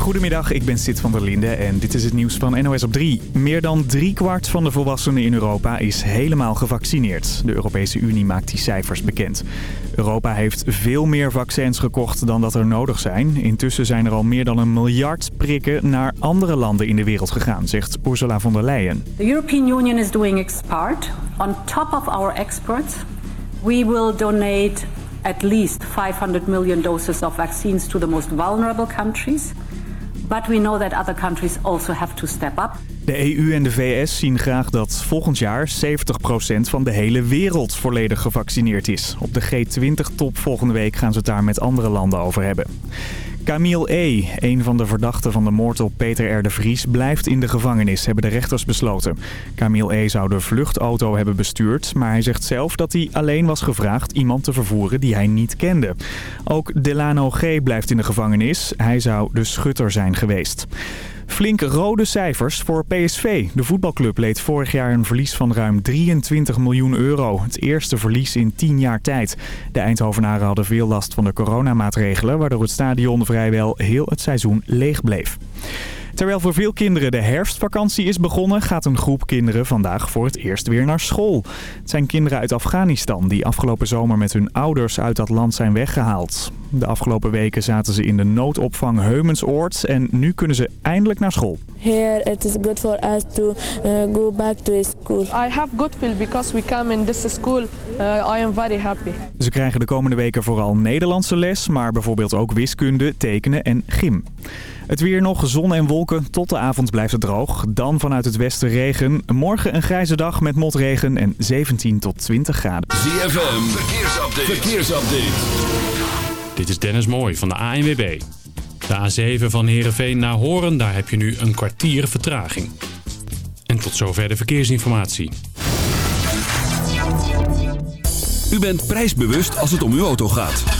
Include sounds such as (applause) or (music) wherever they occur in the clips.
Goedemiddag, ik ben Sid van der Linde en dit is het nieuws van NOS op 3. Meer dan driekwart van de volwassenen in Europa is helemaal gevaccineerd. De Europese Unie maakt die cijfers bekend. Europa heeft veel meer vaccins gekocht dan dat er nodig zijn. Intussen zijn er al meer dan een miljard prikken naar andere landen in de wereld gegaan, zegt Ursula von der Leyen. The European Union is doing its part. On top of our exports, we will donate at least 500 million doses of vaccines to the most vulnerable countries. But we know that other countries also have to step up. De EU en de VS zien graag dat volgend jaar 70% van de hele wereld volledig gevaccineerd is. Op de G20-top volgende week gaan ze het daar met andere landen over hebben. Camille E., een van de verdachten van de moord op Peter R. de Vries, blijft in de gevangenis, hebben de rechters besloten. Camille E. zou de vluchtauto hebben bestuurd, maar hij zegt zelf dat hij alleen was gevraagd iemand te vervoeren die hij niet kende. Ook Delano G. blijft in de gevangenis. Hij zou de schutter zijn geweest. Flink rode cijfers voor PSV. De voetbalclub leed vorig jaar een verlies van ruim 23 miljoen euro. Het eerste verlies in 10 jaar tijd. De Eindhovenaren hadden veel last van de coronamaatregelen... waardoor het stadion vrijwel heel het seizoen leeg bleef. Terwijl voor veel kinderen de herfstvakantie is begonnen... gaat een groep kinderen vandaag voor het eerst weer naar school. Het zijn kinderen uit Afghanistan die afgelopen zomer met hun ouders uit dat land zijn weggehaald. De afgelopen weken zaten ze in de noodopvang Heumensoord en nu kunnen ze eindelijk naar school. Here it is good for us to uh, go back to school. I have good feel because we come in this school. Uh, I am very happy. Ze krijgen de komende weken vooral Nederlandse les, maar bijvoorbeeld ook wiskunde, tekenen en gym. Het weer nog, zon en wolken. Tot de avond blijft het droog. Dan vanuit het westen regen. Morgen een grijze dag met motregen en 17 tot 20 graden. ZFM, verkeersupdate. verkeersupdate. Dit is Dennis Mooij van de ANWB. De A7 van Heerenveen naar Horen, daar heb je nu een kwartier vertraging. En tot zover de verkeersinformatie. U bent prijsbewust als het om uw auto gaat.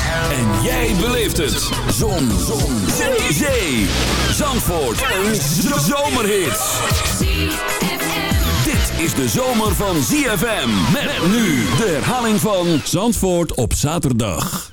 En jij beleeft het. Zon. Zon. Zee. Zandvoort. Een zomerhit. Dit is de zomer van ZFM. Met nu de herhaling van Zandvoort op zaterdag.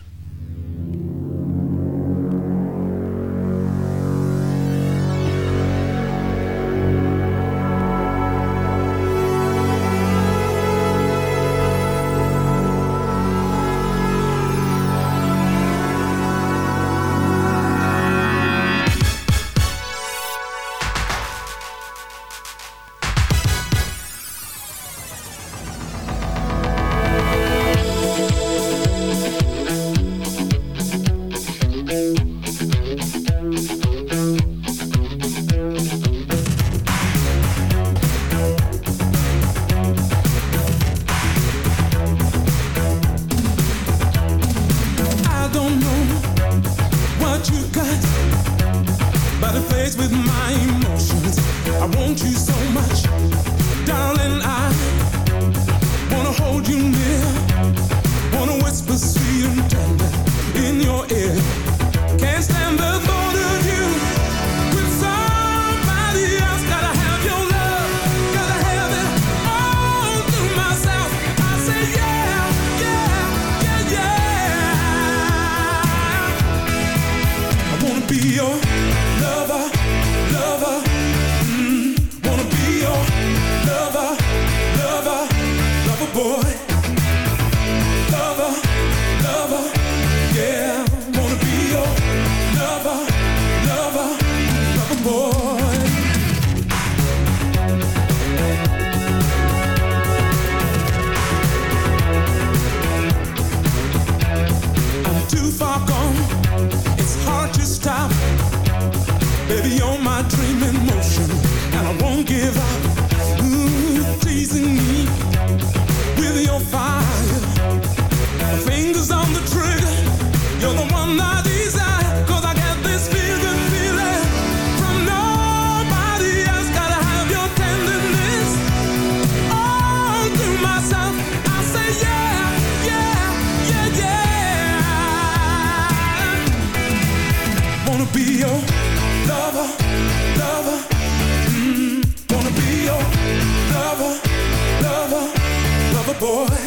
With my emotions. I want you so boy.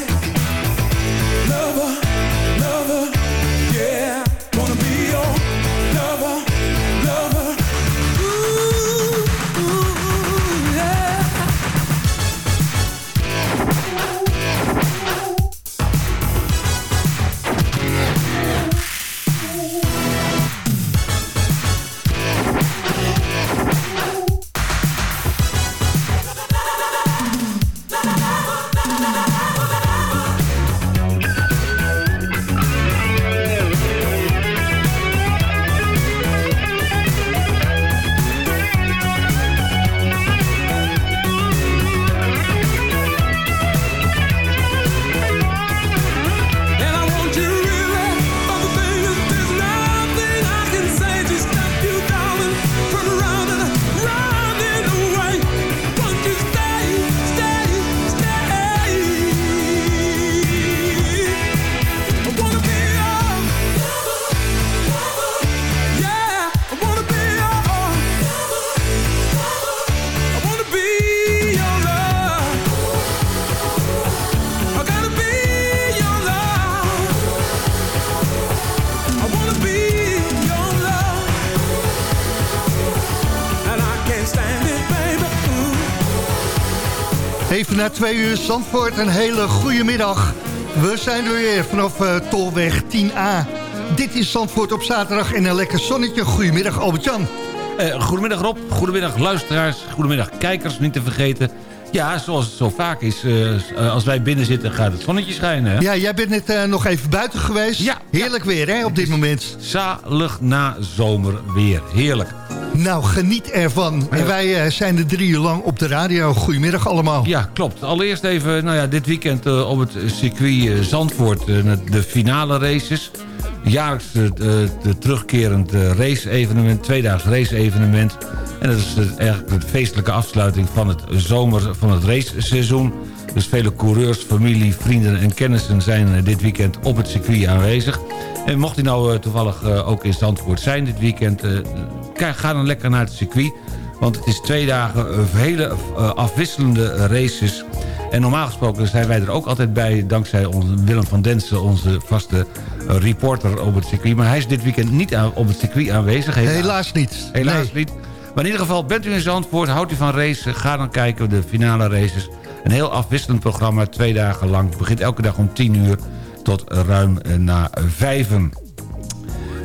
Na twee uur Zandvoort, een hele goede middag. We zijn er weer vanaf eh, Tolweg 10A. Dit is Zandvoort op zaterdag en een lekker zonnetje. Goedemiddag Albert-Jan. Eh, goedemiddag Rob, goedemiddag luisteraars, goedemiddag kijkers, niet te vergeten. Ja, zoals het zo vaak is, eh, als wij binnen zitten gaat het zonnetje schijnen. Hè? Ja, jij bent net nog even buiten geweest. Ja. Heerlijk weer hè, op dit moment. Zalig na zomer weer, heerlijk. Nou, geniet ervan. En wij eh, zijn er drie uur lang op de radio. Goedemiddag allemaal. Ja, klopt. Allereerst even, nou ja, dit weekend eh, op het circuit eh, Zandvoort, de finale races. Jaarlijks de, terugkerend race-evenement, tweedaags race-evenement. En dat is eigenlijk de feestelijke afsluiting van het zomer van het raceseizoen. Dus vele coureurs, familie, vrienden en kennissen zijn dit weekend op het circuit aanwezig. En mocht u nou toevallig ook in Zandvoort zijn dit weekend... ga dan lekker naar het circuit. Want het is twee dagen hele eh, afwisselende races. En normaal gesproken zijn wij er ook altijd bij... dankzij onze Willem van Densen, onze vaste reporter op het circuit. Maar hij is dit weekend niet aan, op het circuit aanwezig. Helaas niet. Helaas Nee. niet. Maar in ieder geval, bent u in Zandvoort, houdt u van racen... ga dan kijken, de finale races. Een heel afwisselend programma, twee dagen lang. Het begint elke dag om 10 uur tot ruim eh, na vijven.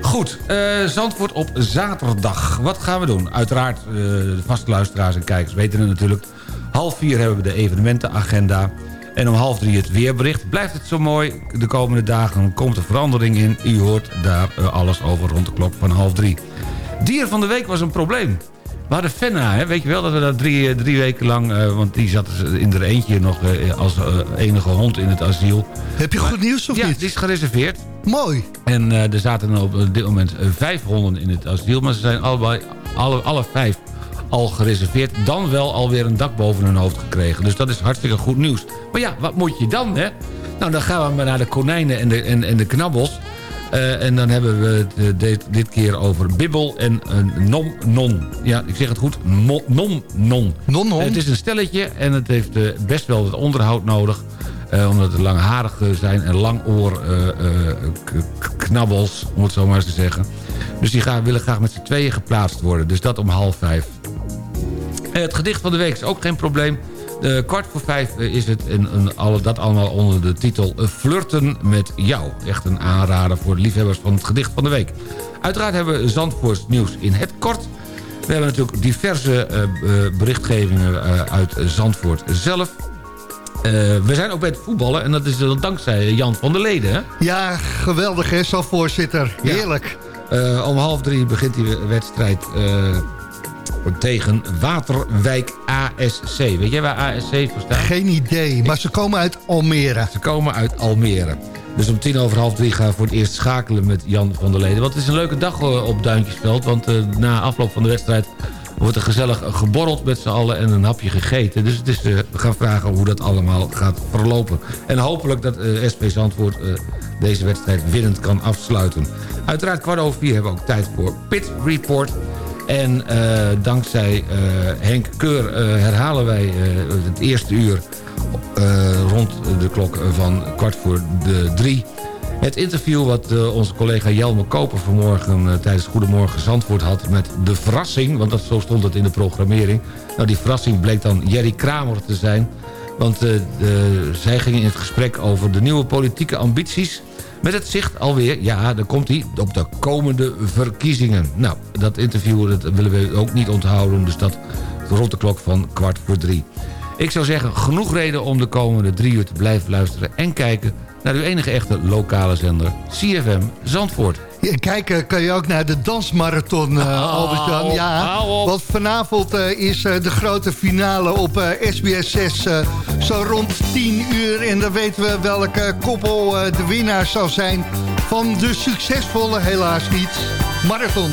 Goed, eh, Zandvoort op zaterdag. Wat gaan we doen? Uiteraard, eh, de vaste luisteraars en kijkers weten het natuurlijk. Half vier hebben we de evenementenagenda. En om half drie het weerbericht. Blijft het zo mooi de komende dagen? Komt er verandering in. U hoort daar eh, alles over rond de klok van half drie. Dier van de week was een probleem. We hadden Fenna, hè? weet je wel, dat we daar drie, eh, drie weken lang... eh, want die zat in er eentje nog eh, als enige hond in het asiel. Heb je goed nieuws of ja, niet? die is gereserveerd. Mooi. En er zaten op dit moment vijf honden in het asiel. Maar ze zijn allebei, alle, alle vijf al gereserveerd. Dan wel alweer een dak boven hun hoofd gekregen. Dus dat is hartstikke goed nieuws. Maar ja, wat moet je dan, hè? Nou, dan gaan we maar naar de konijnen en de, en, en de knabbels. Eh, en dan hebben we eh, dit, keer over Bibbel en een nom non. Ja, ik zeg het goed. Mo- nom non. Non-non? Het is een stelletje en het heeft eh, best wel wat onderhoud nodig. Eh, omdat het langharig eh, zijn en langoor eh, eh, k- k- knabbels, om het zo maar eens te zeggen. Dus die gaan, willen graag met z'n tweeën geplaatst worden. Dus dat om half vijf. Eh, het gedicht van de week is ook geen probleem. De kwart voor vijf is het en, en alle, dat allemaal onder de titel Flirten met jou. Echt een aanrader voor de liefhebbers van het gedicht van de week. Uiteraard hebben we Zandvoorts nieuws in het kort. We hebben natuurlijk diverse eh, eh, berichtgevingen eh, uit Zandvoort zelf. We zijn ook bij het voetballen en dat is dan dankzij Jan van der Leden. Hè? Ja, geweldig hè, zo voorzitter. Ja. Heerlijk. Om half drie begint die wedstrijd tegen Waterwijk ASC. Weet jij waar ASC voor staat? Geen idee, maar ze komen uit Almere. Ze komen uit Almere. Dus om tien over half drie gaan we voor het eerst schakelen met Jan van der Leden. Want het is een leuke dag eh, op Duintjesveld. Want eh, na afloop van de wedstrijd wordt er gezellig geborreld met z'n allen en een hapje gegeten. Dus het is, eh, we gaan vragen hoe dat allemaal gaat verlopen. En hopelijk dat eh SP Zandvoort deze wedstrijd winnend kan afsluiten. Uiteraard kwart over vier hebben we ook tijd voor Pit Report. En eh, dankzij eh, Henk Keur eh, herhalen wij het eerste uur... rond de klok van kwart voor de drie... Het interview wat onze collega Jelme Koper vanmorgen... tijdens Goedemorgen Zandvoort had met de verrassing... want dat, zo stond het in de programmering. Nou, die verrassing bleek dan Jerry Kramer te zijn... want de, zij gingen in het gesprek over de nieuwe politieke ambities met het zicht alweer, ja, daar komt hij, op de komende verkiezingen. Nou, dat interview willen we ook niet onthouden, dus dat rond de klok van kwart voor drie. Ik zou zeggen, genoeg reden om de komende drie uur te blijven luisteren... en kijken naar uw enige echte lokale zender, CFM Zandvoort. Kijken kan je ook naar de dansmarathon, uh, Albert-Jan. Ja, want vanavond uh, is uh, de grote finale op SBS 6 zo rond 10 uur. En dan weten we welke koppel de winnaar zal zijn van de succesvolle, helaas niet, marathon.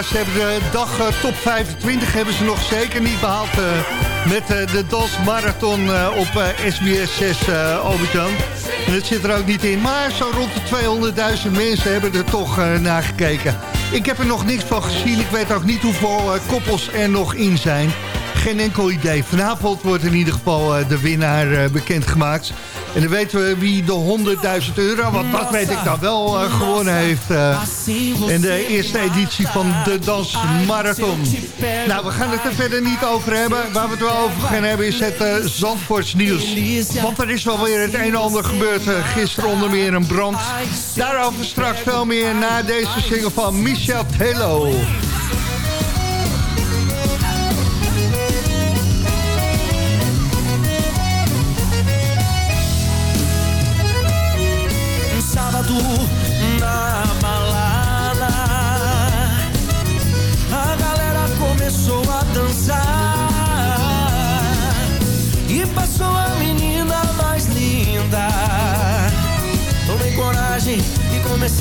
Ze hebben de dag eh, top 25 hebben ze nog zeker niet behaald... Uh, met uh, de DOS Marathon op SBS 6, Albert-Jan. Het zit er ook niet in. Maar zo rond de 200.000 mensen hebben er toch naar gekeken. Ik heb er nog niks van gezien. Ik weet ook niet hoeveel koppels er nog in zijn. Geen enkel idee. Vanavond wordt in ieder geval de winnaar bekendgemaakt. En dan weten we wie de 100.000 euro, want dat weet ik dan wel, uh, gewonnen heeft. Uh, in de eerste editie van de Dansmarathon. Nou, we gaan het er verder niet over hebben. Waar we het wel over gaan hebben is het uh, nieuws. Want er is wel weer het een en ander gebeurd. gisteren onder meer een brand. Daarover straks veel meer na deze single van Michel Tello.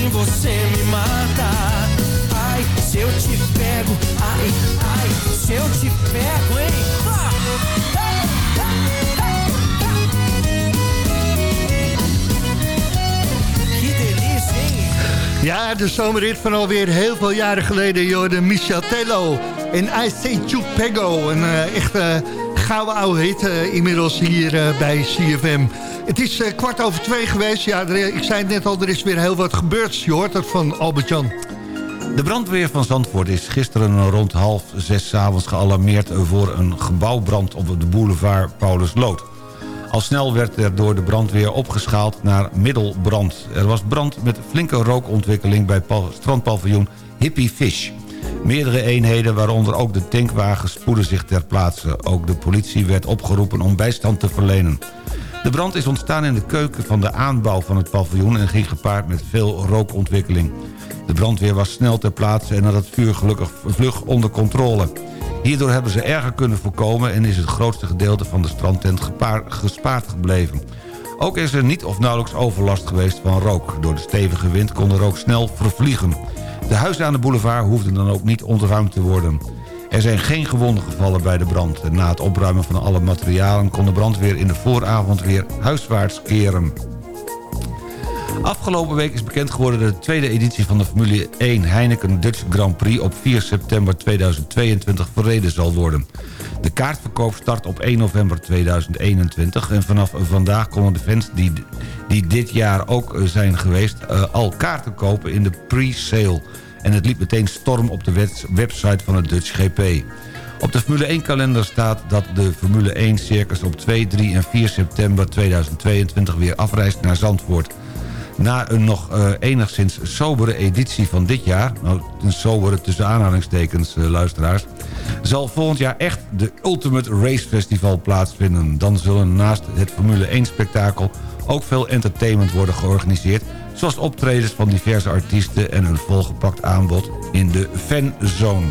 Assim você me mata se eu te pego, ai, ai, se eu te pego, hein? Ja, de zomerrit van alweer heel veel jaren geleden, joh, de Michel Tello. En I Say Pego, een uh, echte uh, gouden oude hit uh, inmiddels hier uh, bij CFM. Het is kwart over twee geweest. Ja, ik zei het net al, er is weer heel wat gebeurd. Je hoort dat van Albert-Jan. De brandweer van Zandvoort is gisteren rond half zes avonds gealarmeerd... voor een gebouwbrand op de boulevard Paulus Lood. Al snel werd er door de brandweer opgeschaald naar middelbrand. Er was brand met flinke rookontwikkeling bij strandpaviljoen Hippie Fish. Meerdere eenheden, waaronder ook de tankwagen, spoeden zich ter plaatse. Ook de politie werd opgeroepen om bijstand te verlenen. De brand is ontstaan in de keuken van de aanbouw van het paviljoen... en ging gepaard met veel rookontwikkeling. De brandweer was snel ter plaatse en had het vuur gelukkig vlug onder controle. Hierdoor hebben ze erger kunnen voorkomen... en is het grootste gedeelte van de strandtent gespaard gebleven. Ook is er niet of nauwelijks overlast geweest van rook. Door de stevige wind kon de rook snel vervliegen. De huizen aan de boulevard hoefden dan ook niet ontruimd te worden. Er zijn geen gewonden gevallen bij de brand. Na het opruimen van alle materialen kon de brandweer in de vooravond weer huiswaarts keren. Afgelopen week is bekend geworden dat de tweede editie van de Formule 1 Heineken Dutch Grand Prix op 4 september 2022 verreden zal worden. De kaartverkoop start op 1 november 2021 en vanaf vandaag konden de fans die, die dit jaar ook zijn geweest uh, al kaarten kopen in de pre-sale. En het liep meteen storm op de website van het Dutch GP. Op de Formule 1 kalender staat dat de Formule 1 circus op 2, 3 en 4 september 2022 weer afreist naar Zandvoort. Na een nog uh, enigszins sobere editie van dit jaar... nou, een sobere tussen aanhalingstekens, uh, luisteraars... zal volgend jaar echt de Ultimate Race Festival plaatsvinden. Dan zullen naast het Formule 1-spektakel ook veel entertainment worden georganiseerd... zoals optredens van diverse artiesten en een volgepakt aanbod in de fanzone.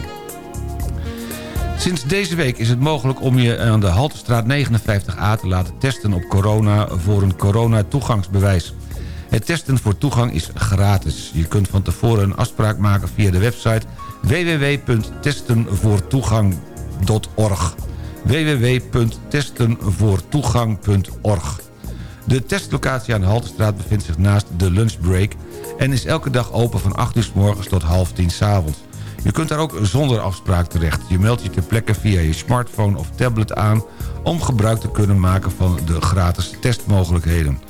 Sinds deze week is het mogelijk om je aan de Haltestraat 59A te laten testen op corona voor een corona-toegangsbewijs. Het testen voor toegang is gratis. Je kunt van tevoren een afspraak maken via de website www.testenvoortoegang.org www.testenvoortoegang.org De testlocatie aan de Haltestraat bevindt zich naast de lunchbreak... en is elke dag open van 8 uur s morgens tot half 10 s avonds. Je kunt daar ook zonder afspraak terecht. Je meldt je ter plekke via je smartphone of tablet aan... om gebruik te kunnen maken van de gratis testmogelijkheden.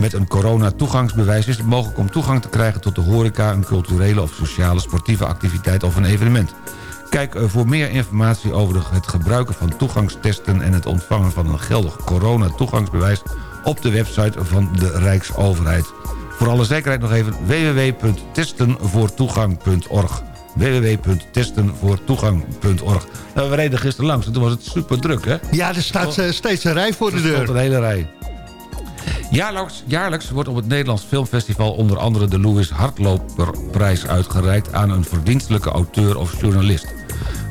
Met een corona-toegangsbewijs is het mogelijk om toegang te krijgen... tot de horeca, een culturele of sociale sportieve activiteit of een evenement. Kijk eh, voor meer informatie over het gebruiken van toegangstesten... en het ontvangen van een geldig corona-toegangsbewijs... op de website van de Rijksoverheid. Voor alle zekerheid nog even www.testenvoortoegang.org www.testenvoortoegang.org nou, We reden gisteren langs en toen was het super druk, hè? Ja, er staat eh, steeds een rij voor de Er stond deur. een hele rij. Jaarlijks, jaarlijks wordt op het Nederlands Filmfestival onder andere de Louis Hardloperprijs uitgereikt aan een verdienstelijke auteur of journalist.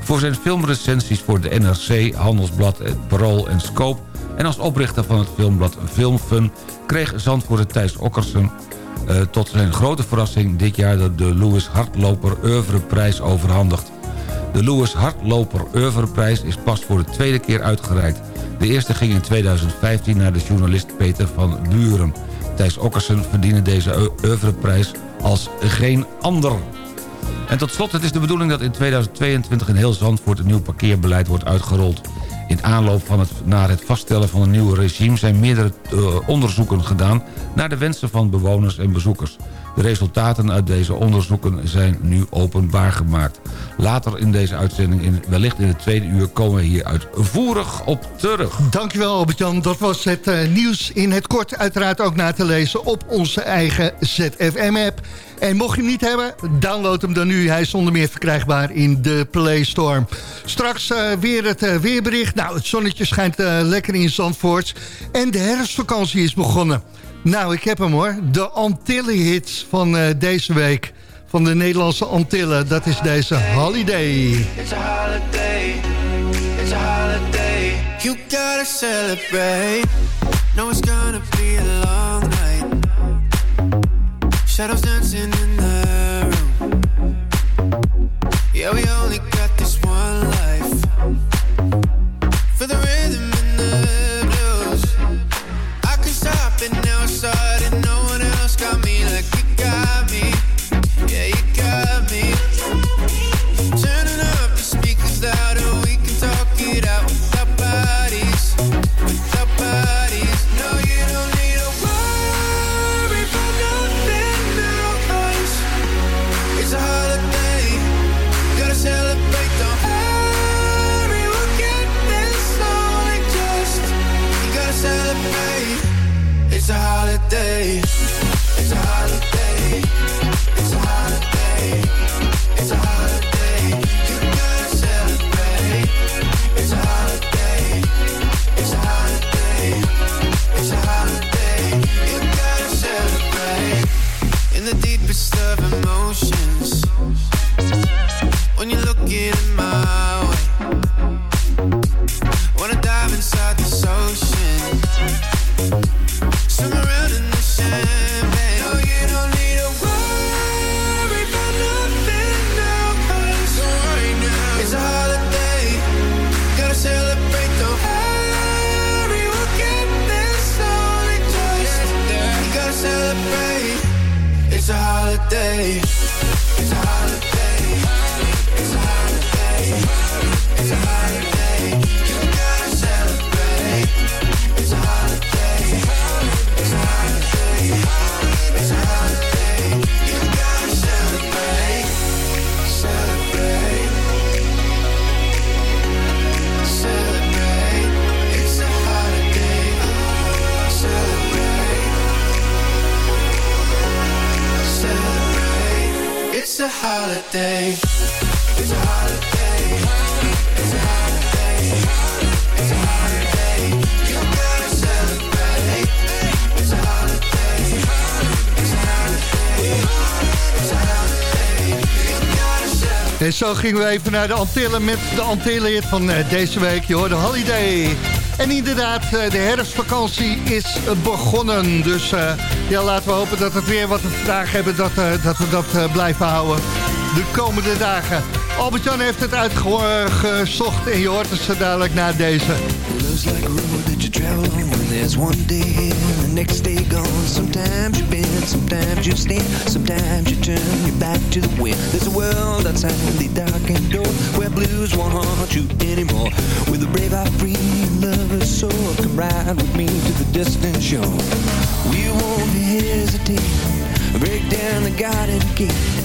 Voor zijn filmrecensies voor de NRC, Handelsblad, het Parool en Scope en als oprichter van het filmblad Filmfun kreeg Zandvoorter Thijs Okkersen eh, tot zijn grote verrassing dit jaar de, Louis Hardloper Oeuvreprijs overhandigd. De Louis Hardloper Oeuvreprijs is pas voor de tweede keer uitgereikt. De eerste ging in 2015 naar de journalist Peter van Buren. Thijs Okkersen verdiende deze Eu- Oeuvreprijs als geen ander. En tot slot, het is de bedoeling dat in 2022 in heel Zandvoort een nieuw parkeerbeleid wordt uitgerold. In aanloop van het, naar het vaststellen van een nieuw regime zijn meerdere eh, onderzoeken gedaan naar de wensen van bewoners en bezoekers. De resultaten uit deze onderzoeken zijn nu openbaar gemaakt. Later in deze uitzending, in, wellicht in het tweede uur, komen we hier uitvoerig op terug. Dankjewel Albert-Jan. Dat was het eh, nieuws in het kort. Uiteraard ook na te lezen op onze eigen ZFM-app. En mocht je hem niet hebben, download hem dan nu. Hij is zonder meer verkrijgbaar in de Play Store. Straks eh, weer het eh, weerbericht. Nou, het zonnetje schijnt lekker in Zandvoort. En de herfstvakantie is begonnen. Nou, ik heb hem hoor. De Antillen-hits van eh, deze week. Van de Nederlandse Antillen. Dat is deze Holiday. It's a holiday. It's a holiday. You gotta celebrate. Know it's gonna be a long night. Shadows dancing in the room. Yeah, we only holiday. It's a holiday. It's a holiday. It's a holiday. You gotta celebrate. It's a holiday. It's a holiday. It's a holiday. En zo gingen we even naar de Antillen met de Antillen van eh, deze week. Je hoort de holiday. En inderdaad, eh, de herfstvakantie is begonnen. Dus eh, ja, laten we hopen dat het weer wat we vandaag hebben, dat, eh, dat we dat eh, blijven houden. De komende dagen. Albert-Jan heeft het uitgezocht en je hoort het zo dadelijk na deze. There's one day here the next day gone. Sometimes you bend, sometimes you stand, sometimes you turn your back to the wind. There's a world outside the darkened door where blues won't haunt you anymore. With a brave heart free and lover's soul, come ride with me to the distant shore. We won't hesitate, break down the garden gate.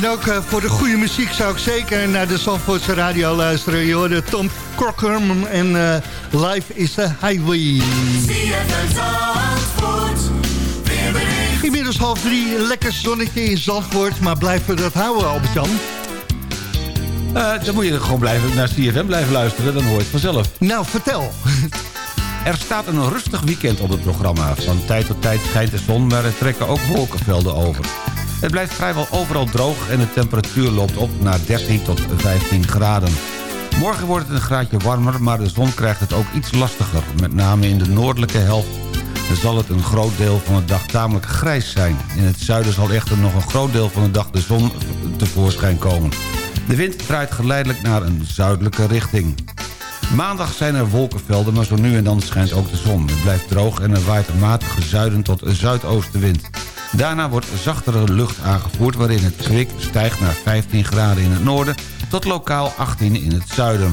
En ook eh, voor de goede muziek zou ik zeker naar de Zandvoortse radio luisteren. Je hoorde Tom Crockham en eh, Life is the Highway. Inmiddels half drie, lekker zonnetje in Zandvoort. Maar blijven we dat houden, Albert-Jan? Eh, dan moet je gewoon blijven, naar CFM blijven luisteren, dan hoor je het vanzelf. Nou, vertel. (laughs) Er staat een rustig weekend op het programma. Van tijd tot tijd schijnt de zon, maar er trekken ook wolkenvelden over. Het blijft vrijwel overal droog en de temperatuur loopt op naar 13 tot 15 graden. Morgen wordt het een graadje warmer, maar de zon krijgt het ook iets lastiger. Met name in de noordelijke helft zal het een groot deel van de dag tamelijk grijs zijn. In het zuiden zal echter nog een groot deel van de dag de zon tevoorschijn komen. De wind draait geleidelijk naar een zuidelijke richting. Maandag zijn er wolkenvelden, maar zo nu en dan schijnt ook de zon. Het blijft droog en er waait een matige zuiden tot zuidoostenwind. Daarna wordt zachtere lucht aangevoerd... waarin het kwik stijgt naar 15 graden in het noorden... tot lokaal 18 in het zuiden.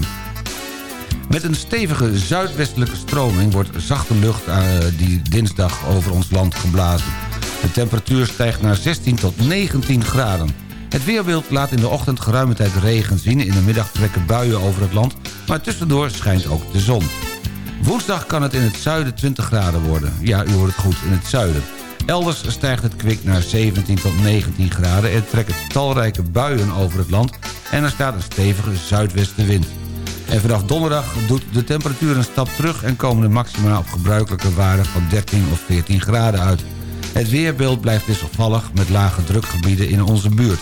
Met een stevige zuidwestelijke stroming wordt zachte lucht uh, die dinsdag over ons land geblazen. De temperatuur stijgt naar 16 tot 19 graden. Het weerbeeld laat in de ochtend geruime tijd regen zien. In de middag trekken buien over het land, maar tussendoor schijnt ook de zon. Woensdag kan het in het zuiden 20 graden worden. Ja, u hoort het goed, in het zuiden. Elders stijgt het kwik naar 17 tot 19 graden. Er trekken talrijke buien over het land en er staat een stevige zuidwestenwind. En vanaf donderdag doet de temperatuur een stap terug... en komen de maxima op gebruikelijke waarden van 13 of 14 graden uit. Het weerbeeld blijft wisselvallig met lage drukgebieden in onze buurt.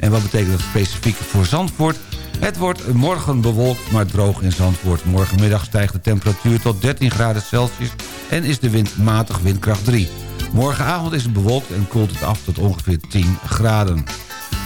En wat betekent dat specifiek voor Zandvoort? Het wordt morgen bewolkt, maar droog in Zandvoort. Morgenmiddag stijgt de temperatuur tot 13 graden Celsius... en is de wind matig windkracht 3. Morgenavond is het bewolkt en koelt het af tot ongeveer 10 graden.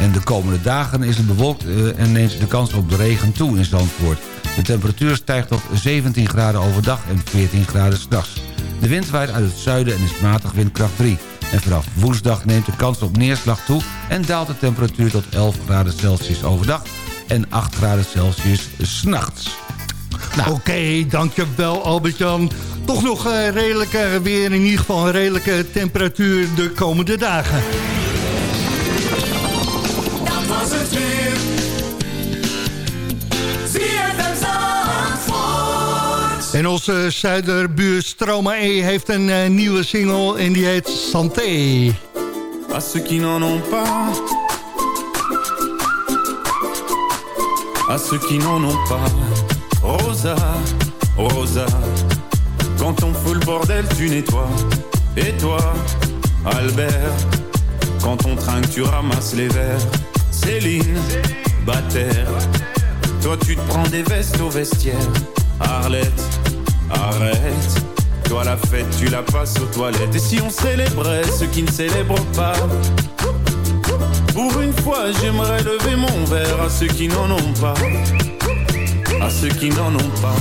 En de komende dagen is het bewolkt eh, en neemt de kans op de regen toe in Zandvoort. De temperatuur stijgt tot 17 graden overdag en 14 graden s'nachts. De wind waait uit het zuiden en is matig windkracht 3. En vanaf woensdag neemt de kans op neerslag toe... en daalt de temperatuur tot 11 graden Celsius overdag... en 8 graden Celsius s'nachts. Nou. Oké, dankjewel Albert-Jan. Toch nog uh, redelijk uh, weer, in ieder geval een redelijke temperatuur de komende dagen. Dat was het weer. En onze zuiderbuur Stroma E heeft een uh, nieuwe single en die heet Santé. À ceux qui n'en ont pas À ceux qui n'en ont pas Rosa, Rosa Quand on fout le bordel tu nettoies. Et toi, Albert Quand on trinque tu ramasses les verres. Céline, Bataire Toi tu te prends des vestes au vestiaire. Arlette, arrête Toi la fête tu la passes aux toilettes. Et si on célébrait ceux qui ne célèbrent pas? Pour une fois j'aimerais lever mon verre À ceux qui n'en ont pas À ceux qui n'en ont pas.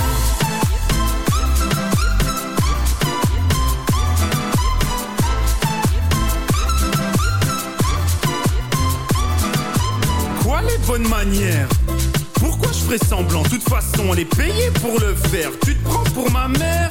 Quoi les bonnes manières? Pourquoi je ferais semblant? De toute façon, on est payé pour le faire. Tu te prends pour ma mère?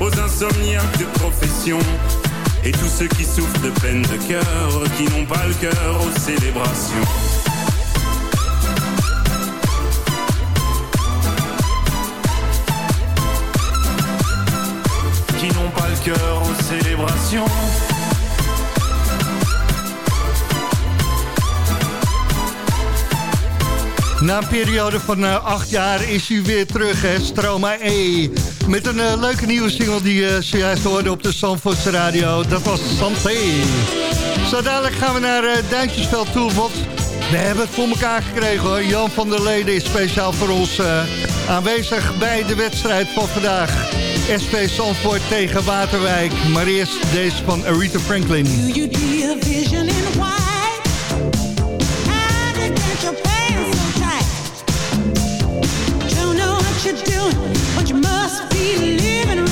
aux insomniaques de profession, et tous ceux qui souffrent de peine de cœur, qui n'ont pas le cœur aux célébrations. Qui n'ont pas le cœur aux célébrations. Na een periode van uh, acht jaar is weer terug, hè, Stroma E. Met een uh, leuke nieuwe single die uh, zojuist hoorde op de Zandvoortse radio. Dat was Santé. Zo dadelijk gaan we naar uh, Duintjesveld toe, want we hebben het voor elkaar gekregen hoor. Jan van der Leden is speciaal voor ons aanwezig bij de wedstrijd van vandaag. SP Zandvoort tegen Waterwijk. Maar eerst deze van Aretha Franklin. you're doing, but you must be living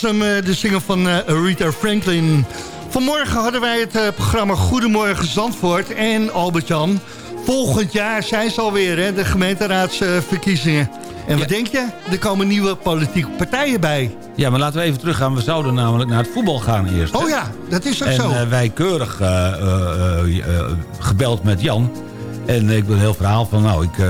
was hem, eh, de single van uh, Rita Franklin. Vanmorgen hadden wij het uh, programma Goedemorgen Zandvoort en Albert-Jan. Volgend jaar zijn ze alweer, hè, de gemeenteraadsverkiezingen. En wat denk je? Er komen nieuwe politieke partijen bij. Ja, maar laten we even teruggaan. We zouden namelijk naar het voetbal gaan eerst. Oh ja, dat is ook en, zo. En wij keurig gebeld met Jan. En ik ben een heel verhaal van, nou, ik,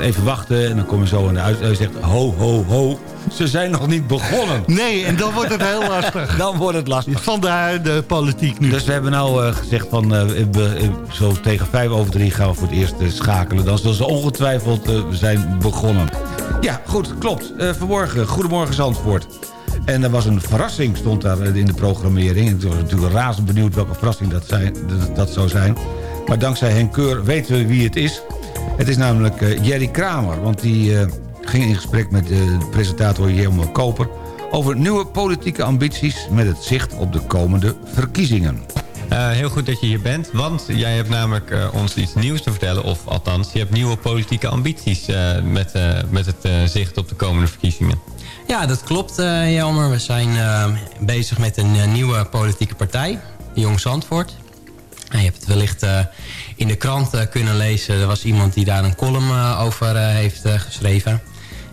even wachten. En dan kom je zo in de uit. Hij zegt, ho, ho, ho. Ze zijn nog niet begonnen. Nee, en dan wordt het heel lastig. (laughs) dan wordt het lastig. Vandaar de politiek nu. Dus we hebben nou uh, gezegd van... Uh, zo tegen vijf over drie gaan we voor het eerst schakelen. Dan zullen ze ongetwijfeld zijn begonnen. Ja, goed, klopt. vanmorgen, Goedemorgen Zandvoort. En er was een verrassing, stond daar in de programmering. Ik was natuurlijk razend benieuwd welke verrassing dat, zijn, dat, dat zou zijn. Maar dankzij Henk Keur weten we wie het is. Het is namelijk Jerry Kramer, want die ging in gesprek met de presentator Jelmer Koper... over nieuwe politieke ambities met het zicht op de komende verkiezingen. Uh, heel goed dat je hier bent, want jij hebt namelijk uh, ons iets nieuws te vertellen. Of althans, je hebt nieuwe politieke ambities uh, met, met het zicht op de komende verkiezingen. Ja, dat klopt, Jelmer. We zijn bezig met een nieuwe politieke partij, Jong Zandvoort. je hebt het wellicht eh, in de krant eh, kunnen lezen. Er was iemand die daar een column eh, over eh, heeft eh, geschreven.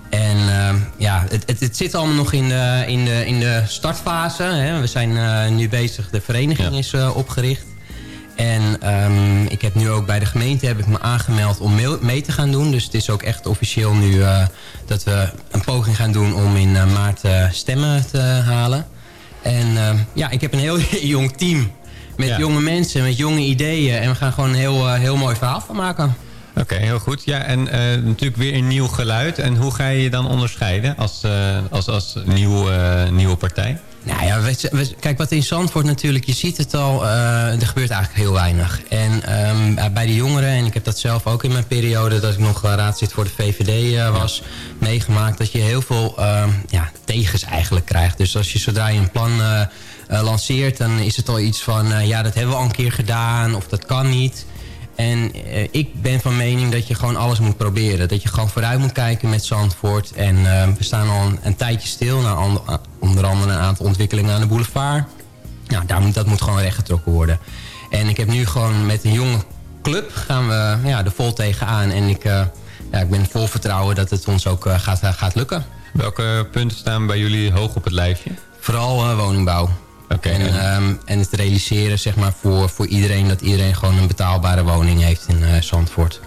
En ehm, ja, het, het, het zit allemaal nog in de, in de, in de startfase. Hè. We zijn eh, nu bezig, de vereniging is eh, opgericht. En ehm, ik heb nu ook bij de gemeente heb ik me aangemeld om mee, te gaan doen. Dus het is ook echt officieel nu eh, dat we een poging gaan doen om in maart stemmen te halen. En ehm, ja, ik heb een heel (laughs) jong team met jonge mensen, met jonge ideeën. En we gaan gewoon een heel, heel mooi verhaal van maken. Oké, heel goed. Ja, en eh, natuurlijk weer een nieuw geluid. En hoe ga je je dan onderscheiden als, eh, als, als nieuw, eh, nieuwe partij? Nou ja, we- we- kijk, wat in Zandvoort natuurlijk, je ziet het al, er gebeurt eigenlijk heel weinig. En ehm, bij de jongeren, en ik heb dat zelf ook in mijn periode... dat ik nog raadslid voor de VVD was, meegemaakt... dat je heel veel ehm, ja, tegens eigenlijk krijgt. Dus als je zodra je een plan lanceert, dan is het al iets van... ja, dat hebben we al een keer gedaan, of dat kan niet... En eh, ik ben van mening dat je gewoon alles moet proberen. Dat je gewoon vooruit moet kijken met Zandvoort. En eh, we staan al een, een tijdje stil. naar uh, onder andere een aantal ontwikkelingen aan de boulevard. Nou, daar moet, dat moet gewoon rechtgetrokken worden. En ik heb nu gewoon met een jonge club gaan we ja, er vol tegenaan. En ik, eh, ja, ik ben vol vertrouwen dat het ons ook eh, gaat, gaat lukken. Welke punten staan bij jullie hoog op het lijstje? Vooral eh, woningbouw. en, ehm, en het realiseren zeg maar, voor, voor iedereen dat iedereen gewoon een betaalbare woning heeft in eh, Zandvoort.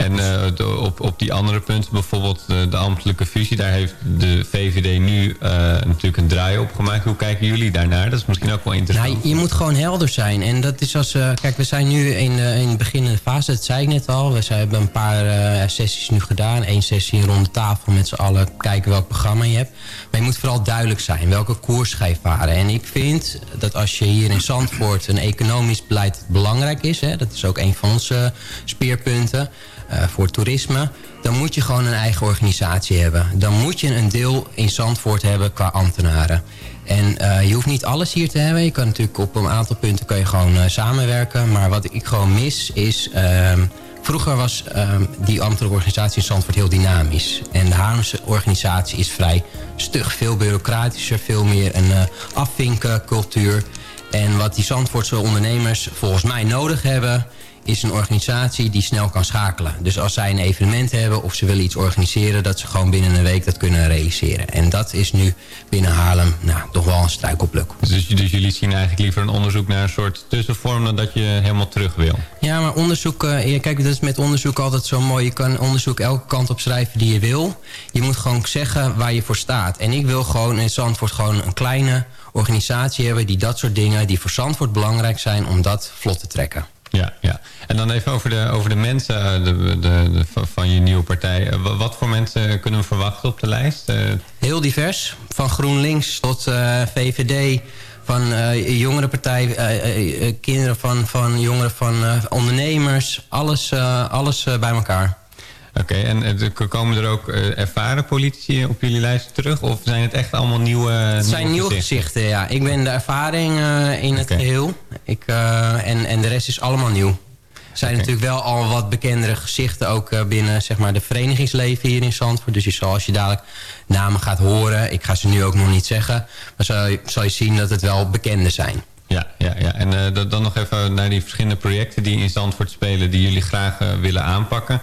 En eh, op, op die andere punten, bijvoorbeeld de, de ambtelijke fusie... daar heeft de VVD nu eh, natuurlijk een draai op gemaakt. Hoe kijken jullie daarnaar? Dat is misschien ook wel interessant. Nou, je moet gewoon helder zijn. En dat is als... eh, kijk, we zijn nu in, in de beginnende fase, dat zei ik net al. We zijn, hebben een paar eh, sessies nu gedaan. Eén sessie rond de tafel met z'n allen. Kijken welk programma je hebt. Maar je moet vooral duidelijk zijn. Welke koers ga je varen? En ik vind dat als je hier in Zandvoort een economisch beleid belangrijk is... Hè, dat is ook een van onze speerpunten eh, voor toerisme... dan moet je gewoon een eigen organisatie hebben. Dan moet je een deel in Zandvoort hebben qua ambtenaren. En eh, je hoeft niet alles hier te hebben. Je kan natuurlijk op een aantal punten kan je gewoon eh, samenwerken. Maar wat ik gewoon mis is... ehm, vroeger was ehm, die ambtelijke organisatie in Zandvoort heel dynamisch. En de Haarlemse organisatie is vrij stug. Veel bureaucratischer, veel meer een uh, afvinken cultuur. En wat die Zandvoortse ondernemers volgens mij nodig hebben is een organisatie die snel kan schakelen. Dus als zij een evenement hebben of ze willen iets organiseren... dat ze gewoon binnen een week dat kunnen realiseren. En dat is nu binnen Haarlem nou, toch wel een struikelpluk. Dus, dus jullie zien eigenlijk liever een onderzoek naar een soort tussenvorm... dan dat je helemaal terug wil? Ja, maar onderzoek... eh, ja, kijk, dat is met onderzoek altijd zo mooi. Je kan onderzoek elke kant op schrijven die je wil. Je moet gewoon zeggen waar je voor staat. En ik wil gewoon in Zandvoort gewoon een kleine organisatie hebben... die dat soort dingen, die voor Zandvoort belangrijk zijn... om dat vlot te trekken. Ja, ja. En dan even over de, over de mensen eh, de, de, de, van je nieuwe partij. Eh, Wat voor mensen kunnen we verwachten op de lijst? Eh, Heel divers. Van GroenLinks tot VVD. Van uh, jongerenpartij, kinderen van, van jongeren van ondernemers. Alles, alles bij elkaar. Oké, okay, en komen er ook ervaren politici op jullie lijst terug? Of zijn het echt allemaal nieuwe Het zijn nieuwe nieuwe gezichten, ja. Ik ben de ervaring in het geheel. Ik, en, en de rest is allemaal nieuw. Er zijn okay. natuurlijk wel al wat bekendere gezichten... ook binnen zeg maar, de verenigingsleven hier in Zandvoort. Dus je zal, als je dadelijk namen gaat horen... ik ga ze nu ook nog niet zeggen... maar zal je, zal je zien dat het wel bekende zijn. Ja, ja, ja. en dan nog even naar die verschillende projecten... die in Zandvoort spelen... die jullie graag willen aanpakken...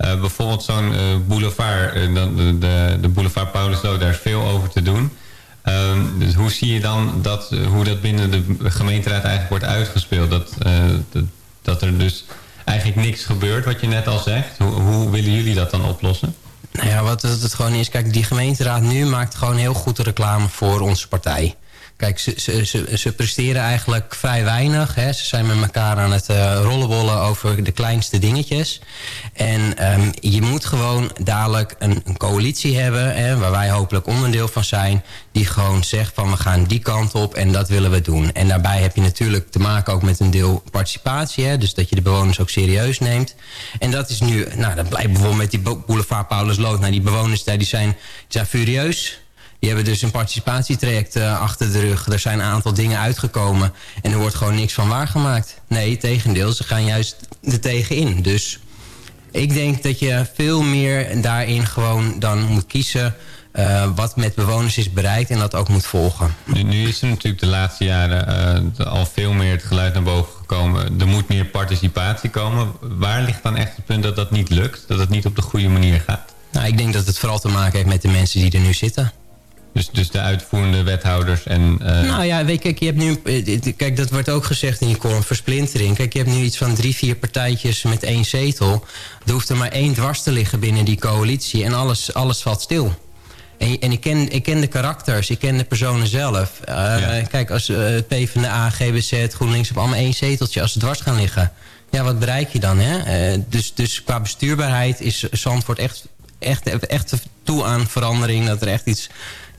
Uh, bijvoorbeeld zo'n uh, boulevard, uh, de, de, de boulevard Pauluslo, daar is veel over te doen. Ehm, dus hoe zie je dan dat, hoe dat binnen de gemeenteraad eigenlijk wordt uitgespeeld? Dat, dat, dat, er dus eigenlijk niks gebeurt, wat je net al zegt. Hoe, hoe willen jullie dat dan oplossen? Nou ja, wat het, het gewoon is, kijk, die gemeenteraad nu maakt gewoon heel goed reclame voor onze partij. Kijk, ze, ze, ze, presteren eigenlijk vrij weinig. Hè. Ze zijn met elkaar aan het uh, rollenbollen over de kleinste dingetjes. En um, je moet gewoon dadelijk een, een coalitie hebben... Hè, waar wij hopelijk onderdeel van zijn... die gewoon zegt van we gaan die kant op en dat willen we doen. En daarbij heb je natuurlijk te maken ook met een deel participatie. Hè, dus dat je de bewoners ook serieus neemt. En dat is nu, nou dat blijkt bijvoorbeeld met die boulevard Paulus Lood. Nou, die bewoners daar die zijn, die zijn furieus... Die hebben dus een participatietraject uh, achter de rug. Er zijn een aantal dingen uitgekomen. En er wordt gewoon niks van waargemaakt. Nee, tegendeel. Ze gaan juist er tegenin. Dus ik denk dat je veel meer daarin gewoon dan moet kiezen... eh, wat met bewoners is bereikt en dat ook moet volgen. Nu, nu is er natuurlijk de laatste jaren eh, al veel meer het geluid naar boven gekomen. Er moet meer participatie komen. Waar ligt dan echt het punt dat dat niet lukt? Dat het niet op de goede manier gaat? Nou, ik denk dat het vooral te maken heeft met de mensen die er nu zitten. Dus, dus de uitvoerende wethouders en... eh, Nou ja, weet kijk, je hebt nu, eh, kijk, dat wordt ook gezegd in je column, versplintering. Kijk, je hebt nu iets van drie, vier partijtjes met één zetel. Er hoeft er maar één dwars te liggen binnen die coalitie en alles, alles valt stil. En, en ik, ken, ik ken de karakters, ik ken de personen zelf. Eh, Kijk, als uh, PvdA, GBZ, GroenLinks hebben allemaal één zeteltje. Als ze dwars gaan liggen, ja, wat bereik je dan? Hè? Dus, dus qua bestuurbaarheid is Zandvoort echt, echt, echt toe aan verandering. Dat er echt iets,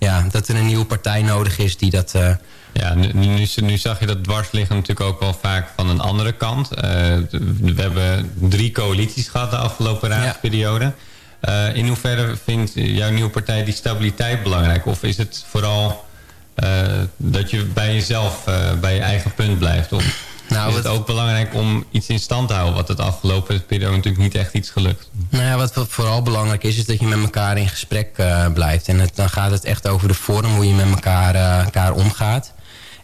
ja, dat er een nieuwe partij nodig is die dat... eh, Ja, nu, nu, nu zag je dat dwars liggen natuurlijk ook wel vaak van een andere kant. Eh, we hebben drie coalities gehad de afgelopen raadsperiode. Eh, in hoeverre vindt jouw nieuwe partij die stabiliteit belangrijk? Of is het vooral dat je bij jezelf, bij je eigen punt blijft? Of Nou, is het wat- ook belangrijk om iets in stand te houden... wat het afgelopen periode natuurlijk niet echt iets gelukt? Nou ja, wat vooral belangrijk is, is dat je met elkaar in gesprek eh, blijft. En het, dan gaat het echt over de vorm, hoe je met elkaar, eh, elkaar omgaat.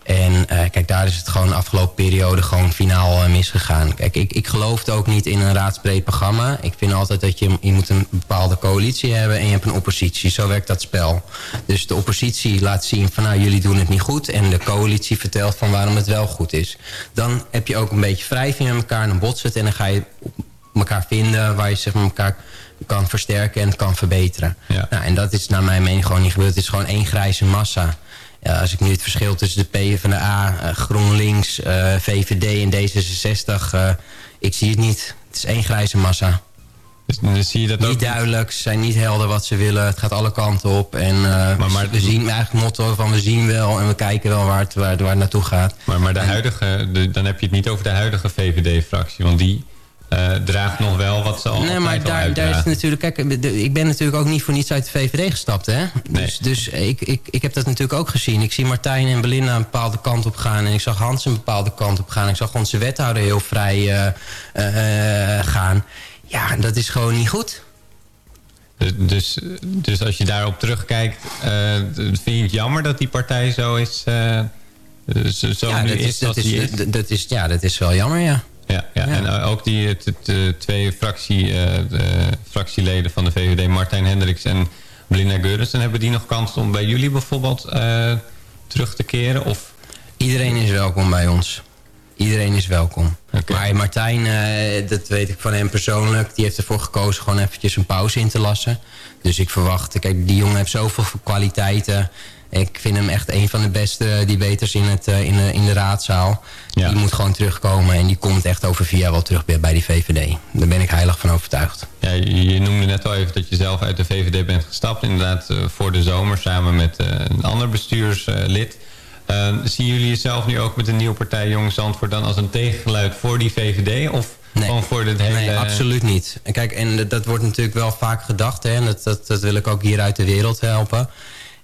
En eh, kijk, daar is het gewoon de afgelopen periode gewoon finaal eh, misgegaan. Kijk, ik, ik geloof ook niet in een raadsbreed programma. Ik vind altijd dat je, je moet een bepaalde coalitie hebben en je hebt een oppositie. Zo werkt dat spel. Dus de oppositie laat zien van nou, jullie doen het niet goed. En de coalitie vertelt van waarom het wel goed is. Dan heb je ook een beetje wrijving met elkaar, dan botst het en dan ga je elkaar vinden... waar je zeg maar, elkaar kan versterken en kan verbeteren. Nou, en dat is naar mijn mening gewoon niet gebeurd. Het is gewoon één grijze massa. Ja, als ik nu het verschil tussen de PvdA, eh, GroenLinks, eh, VVD en D66... eh, ik zie het niet. Het is één grijze massa. Dus, zie je dat niet duidelijk, ze zijn niet helder wat ze willen. Het gaat alle kanten op. En eh, maar- we zien eigenlijk het motto van we zien wel... en we kijken wel waar het, waar, waar het naartoe gaat. Maar, maar de huidige, de, dan heb je het niet over de huidige VVD-fractie. Want die eh, draagt nog wel wat ze al Nee, maar daar, daar is natuurlijk... Kijk, ik ben natuurlijk ook niet voor niets uit de VVD gestapt, hè? Dus, dus ik, ik, ik heb dat natuurlijk ook gezien. Ik zie Martijn en Belinda een bepaalde kant op gaan... en ik zag Hans een bepaalde kant op gaan. Ik zag onze wethouder heel vrij eh, eh, gaan. Ja, dat is gewoon niet goed. Dus, dus, als je daarop terugkijkt, vind je het jammer dat die partij zo is, zo, ja, dat is, is, dat is, dat is, ja, dat is wel jammer, ja. Ja, ja. en eh, ook die eh, twee fractie, eh, de fractieleden van de VVD, Martijn Hendricks en Belinda Geurensen, hebben die nog kans om bij jullie bijvoorbeeld eh, terug te keren? Of? Iedereen is welkom bij ons. Iedereen is welkom. Maar Martijn, eh, dat weet ik van hem persoonlijk... die heeft ervoor gekozen gewoon eventjes een pauze in te lassen. Dus ik verwacht... Kijk, die jongen heeft zoveel kwaliteiten. Ik vind hem echt een van de beste debaters in, het, eh, in, de, in de raadzaal. Die moet gewoon terugkomen. En die komt echt over vier jaar wel terug bij die VVD. Daar ben ik heilig van overtuigd. Ja, je, noemde net al even dat je zelf uit de VVD bent gestapt. Inderdaad, eh, voor de zomer samen met eh, een ander bestuurslid. Zien jullie jezelf nu ook met een nieuwe partij Jong Zandvoort... dan als een tegengeluid voor die VVD? Of gewoon voor het hele... Nee, absoluut niet. Kijk, en dat, dat wordt natuurlijk wel vaak gedacht. Hè, en dat, dat, dat wil ik ook hier uit de wereld helpen.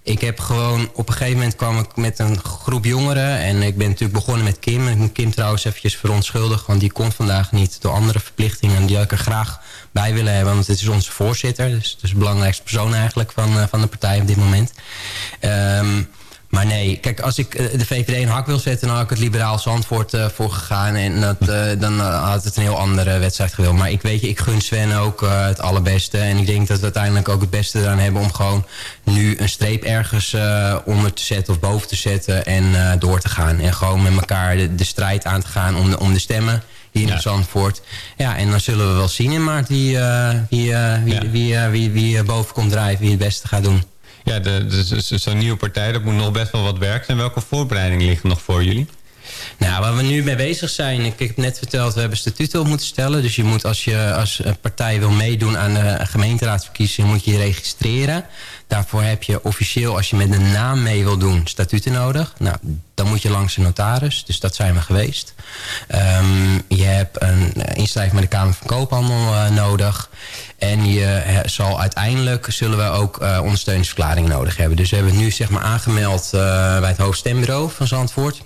Ik heb gewoon... Op een gegeven moment kwam ik met een groep jongeren. En ik ben natuurlijk begonnen met Kim. Ik moet Kim trouwens eventjes verontschuldigen. Want die kon vandaag niet door andere verplichtingen. Die ik er graag bij willen hebben. Want het is onze voorzitter. Dus, dus de belangrijkste persoon eigenlijk van, eh, van de partij op dit moment. Ehm maar nee, kijk, als ik eh, de VVD een hak wil zetten... dan had ik het liberaal Zandvoort eh, voor gegaan. En dat, (laughs) eh, dan had het een heel andere wedstrijd gewild. Maar ik weet je, ik gun Sven ook het allerbeste. En ik denk dat we uiteindelijk ook het beste eraan hebben... om gewoon nu een streep ergens onder te zetten of boven te zetten... en door te gaan. En gewoon met elkaar de, de strijd aan te gaan om de, om de stemmen hier in Zandvoort. Ja, en dan zullen we wel zien in maart wie, eh, wie, eh, wie, wie, wie, wie, boven komt drijven... wie het beste gaat doen. Ja, zo'n nieuwe partij, dat moet nog best wel wat werk zijn. Welke voorbereidingen liggen nog voor jullie? Nou, waar we nu mee bezig zijn, ik heb net verteld, we hebben statuten op moeten stellen. Dus je moet als je als partij wil meedoen aan de gemeenteraadsverkiezingen, moet je je registreren. Daarvoor heb je officieel, als je met een naam mee wil doen, statuten nodig. Nou, dan moet je langs een notaris, dus dat zijn we geweest. Ehm, je hebt een eh, inschrijving met de Kamer van Koophandel eh, nodig. En je eh, zal uiteindelijk zullen we ook eh ondersteuningsverklaring nodig hebben. Dus we hebben het nu zeg maar aangemeld bij het hoofdstembureau van Zandvoort.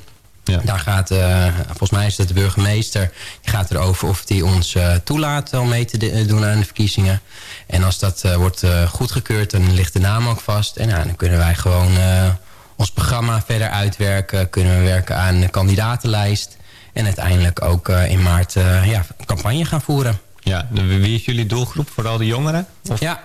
Daar gaat, eh, volgens mij is het de burgemeester... die gaat erover of die ons eh, toelaat om mee te de- doen aan de verkiezingen. En als dat eh, wordt eh, goedgekeurd, dan ligt de naam ook vast. En dan kunnen wij gewoon eh, ons programma verder uitwerken. Kunnen we werken aan de kandidatenlijst. En uiteindelijk ook eh, in maart eh, ja, een campagne gaan voeren. Ja, wie is jullie doelgroep? Vooral de jongeren? Ja,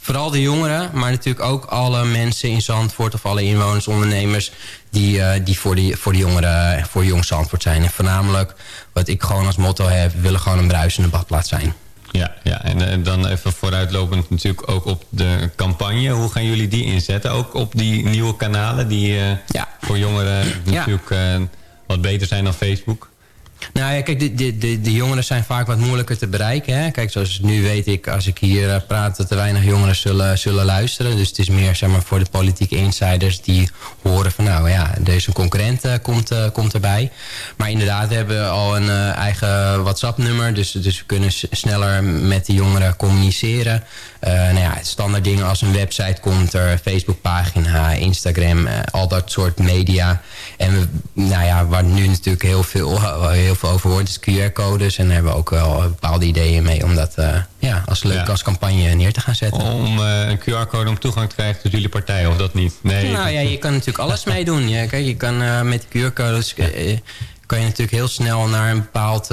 vooral de jongeren, maar natuurlijk ook alle mensen in Zandvoort... of alle inwoners, ondernemers... die, eh, die voor, die, voor de jongeren, voor Jong Zandvoort zijn. En voornamelijk, wat ik gewoon als motto heb... we willen gewoon een bruisende badplaats zijn. Ja, ja. en eh, dan even vooruitlopend natuurlijk ook op de campagne. Hoe gaan jullie die inzetten? Ook op die nieuwe kanalen die eh, voor jongeren natuurlijk wat beter zijn dan Facebook? Nou ja, kijk, de, de, de, de jongeren zijn vaak wat moeilijker te bereiken. Hè? Kijk, zoals nu weet ik, als ik hier eh, praat... dat er weinig jongeren zullen, zullen luisteren. Dus het is meer zeg maar, voor de politieke insiders die horen van... nou ja, deze concurrent eh, komt, eh, komt erbij. Maar inderdaad, we hebben al een eigen WhatsApp-nummer. Dus, dus we kunnen sneller met de jongeren communiceren. Eh nou ja, standaard dingen als een website komt er... Facebookpagina, Instagram, eh, al dat soort media. En we, nou ja, waar nu natuurlijk heel veel, (laughs) heel veel over hoort... is QR-codes. En daar hebben we ook wel bepaalde ideeën mee... om dat eh, ja, als leuke als campagne neer te gaan zetten. Om een QR-code om toegang te krijgen tot jullie partij, of dat niet? Nee. Nou ja, je kan natuurlijk alles (laughs) meedoen. Je, kijk, je kan met QR-codes... kan je natuurlijk heel snel naar een bepaald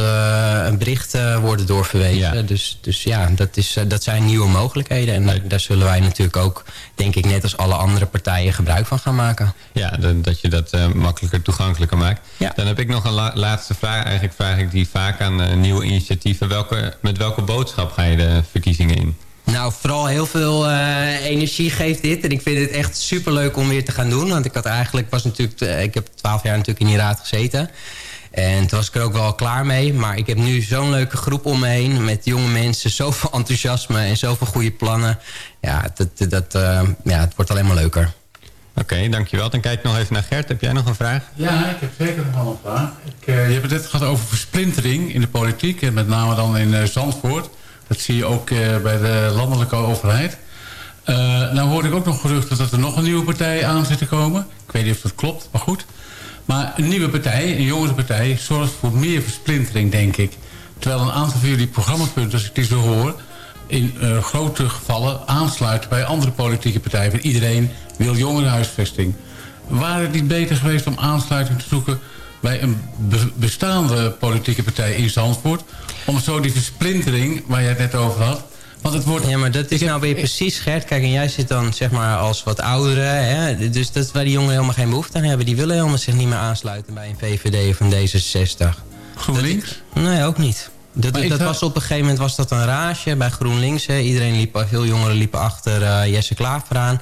een bericht eh, worden doorverwezen. Dus, dus ja, dat, is, eh, dat zijn nieuwe mogelijkheden. En daar, daar zullen wij natuurlijk ook, denk ik, net als alle andere partijen gebruik van gaan maken. Ja, dat, dat je dat makkelijker toegankelijker maakt. Dan heb ik nog een la- laatste vraag. Eigenlijk vraag ik die vaak aan nieuwe initiatieven. Welke, met welke boodschap ga je de verkiezingen in? Nou, vooral heel veel energie geeft dit. En ik vind het echt superleuk om weer te gaan doen. Want ik had eigenlijk, was natuurlijk, ik heb twaalf jaar natuurlijk in die raad gezeten. En toen was ik er ook wel klaar mee. Maar ik heb nu zo'n leuke groep om me heen. Met jonge mensen, (laughs) zoveel enthousiasme en zoveel goede plannen. Ja, dat, dat, eh, ja het wordt alleen maar leuker. Oké, dankjewel. Dan kijk ik nog even naar Gert. Heb jij nog een vraag? Ja, ik heb zeker nog wel een vraag. Ik, eh, je hebt het net gehad over versplintering in de politiek. En met name dan in eh, Zandvoort. Dat zie je ook eh, bij de landelijke overheid. Eh nou hoorde ik ook nog geruchten dat er nog een nieuwe partij aan zit te komen. Ik weet niet of dat klopt, maar goed. Maar een nieuwe partij, een jongerenpartij, zorgt voor meer versplintering, denk ik. Terwijl een aantal van jullie programmapunten, als ik die zo hoor... in eh, grote gevallen aansluiten bij andere politieke partijen. Want iedereen wil jongerenhuisvesting. Waren het niet beter geweest om aansluiting te zoeken... bij een be- bestaande politieke partij in Zandvoort... om zo die versplintering, waar jij het net over had... Want het wordt... Ja, maar dat is nou weer precies, Gert. Kijk, en jij zit dan zeg maar als wat oudere. Hè? Dus dat is waar die jongeren helemaal geen behoefte aan hebben. Die willen helemaal zich niet meer aansluiten bij een VVD of een D66. GroenLinks? Nee, ook niet. Dat, dat was op een gegeven moment was dat een rage bij GroenLinks. Hè. Iedereen liep, veel jongeren liepen achter eh, Jesse Klaver aan.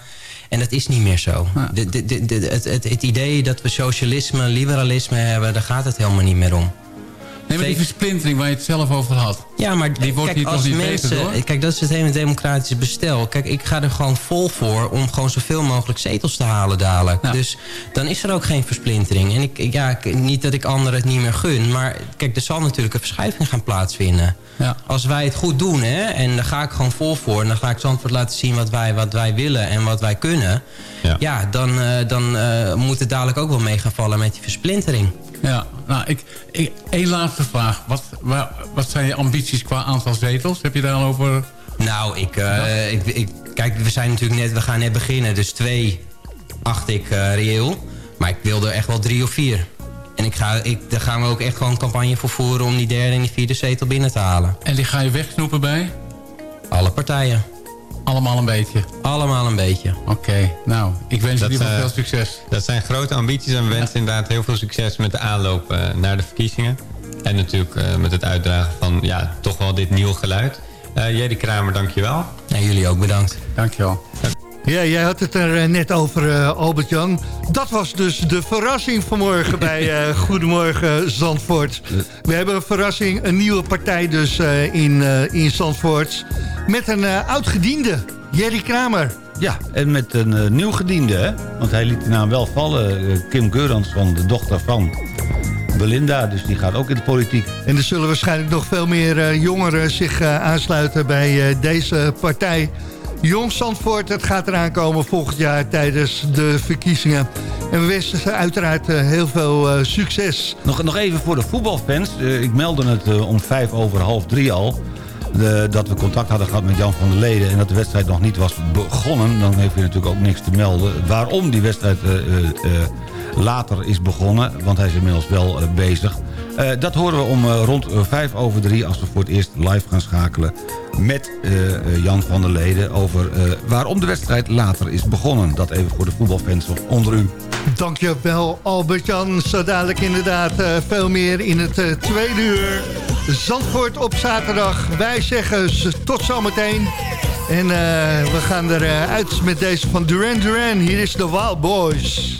En dat is niet meer zo. De, de, de, de- het, het, het idee dat we socialisme, liberalisme hebben... daar gaat het helemaal niet meer om. Nee, maar die versplintering waar je het zelf over had. Ja, maar die wordt kijk, hier toch als niet mensen, beter door? Kijk, dat is het hele democratische bestel. Kijk, ik ga er gewoon vol voor om gewoon zoveel mogelijk zetels te halen dadelijk. Dus dan is er ook geen versplintering. En ik, ja, niet dat ik anderen het niet meer gun. Maar kijk, er zal natuurlijk een verschuiving gaan plaatsvinden. Ja. Als wij het goed doen, hè, en daar ga ik gewoon vol voor... en dan ga ik Zandvoort laten zien wat wij, wat wij willen en wat wij kunnen... ja, dan, eh, dan eh, moet het dadelijk ook wel mee gaan vallen met die versplintering. Ja, nou, ik, ik, één laatste vraag. Wat, waar, wat zijn je ambities qua aantal zetels? Heb je daar al over... Nou, ik, eh, ik, ik, kijk, we zijn natuurlijk net, we gaan net beginnen. Dus twee acht ik eh, reëel. Maar ik wil er echt wel drie of vier. En ik ga, ik, daar gaan we ook echt gewoon een campagne voor voeren... om die derde en die vierde zetel binnen te halen. En die ga je wegsnoepen bij? Alle partijen. Allemaal een beetje? Allemaal een beetje. Oké, nou, ik wens Dat, jullie eh, veel succes. Dat zijn grote ambities en we wensen inderdaad heel veel succes met de aanloop eh, naar de verkiezingen. En natuurlijk eh, met het uitdragen van ja, toch wel dit nieuwe geluid. Eh Jerry Kramer, dankjewel. En jullie ook bedankt. Dankjewel. Ja, jij had het er eh, net over, eh, Albert-Jan. Dat was dus de verrassing vanmorgen bij (laughs) eh, Goedemorgen Zandvoort. We hebben een verrassing, een nieuwe partij dus in, in Zandvoort. Met een oud-gediende, Jerry Kramer. Ja, en met een nieuw gediende, hè? Want hij liet die naam wel vallen. Kim Geurans van de dochter van Belinda. Dus die gaat ook in de politiek. En er zullen waarschijnlijk nog veel meer jongeren zich aansluiten bij deze partij. Jong Zandvoort, het gaat eraan komen volgend jaar tijdens de verkiezingen. En we wensen ze uiteraard eh, heel veel eh, succes. Nog, nog even voor de voetbalfans. Eh, ik meldde het om vijf over half drie al. Dat we contact hadden gehad met Jan van der Leden... en dat de wedstrijd nog niet was begonnen. Dan heeft hij natuurlijk ook niks te melden. Waarom die wedstrijd later is begonnen. Want hij is inmiddels wel bezig. Dat horen we om rond vijf over drie... als we voor het eerst live gaan schakelen met Jan van der Leden... over waarom de wedstrijd later is begonnen. Dat even voor de voetbalfans onder u. Dankjewel Albert-Jan. Zo dadelijk inderdaad veel meer in het tweede uur. Zandvoort op zaterdag. Wij zeggen tot zometeen. En we gaan eruit met deze van Duran Duran. Hier is de Wild Boys.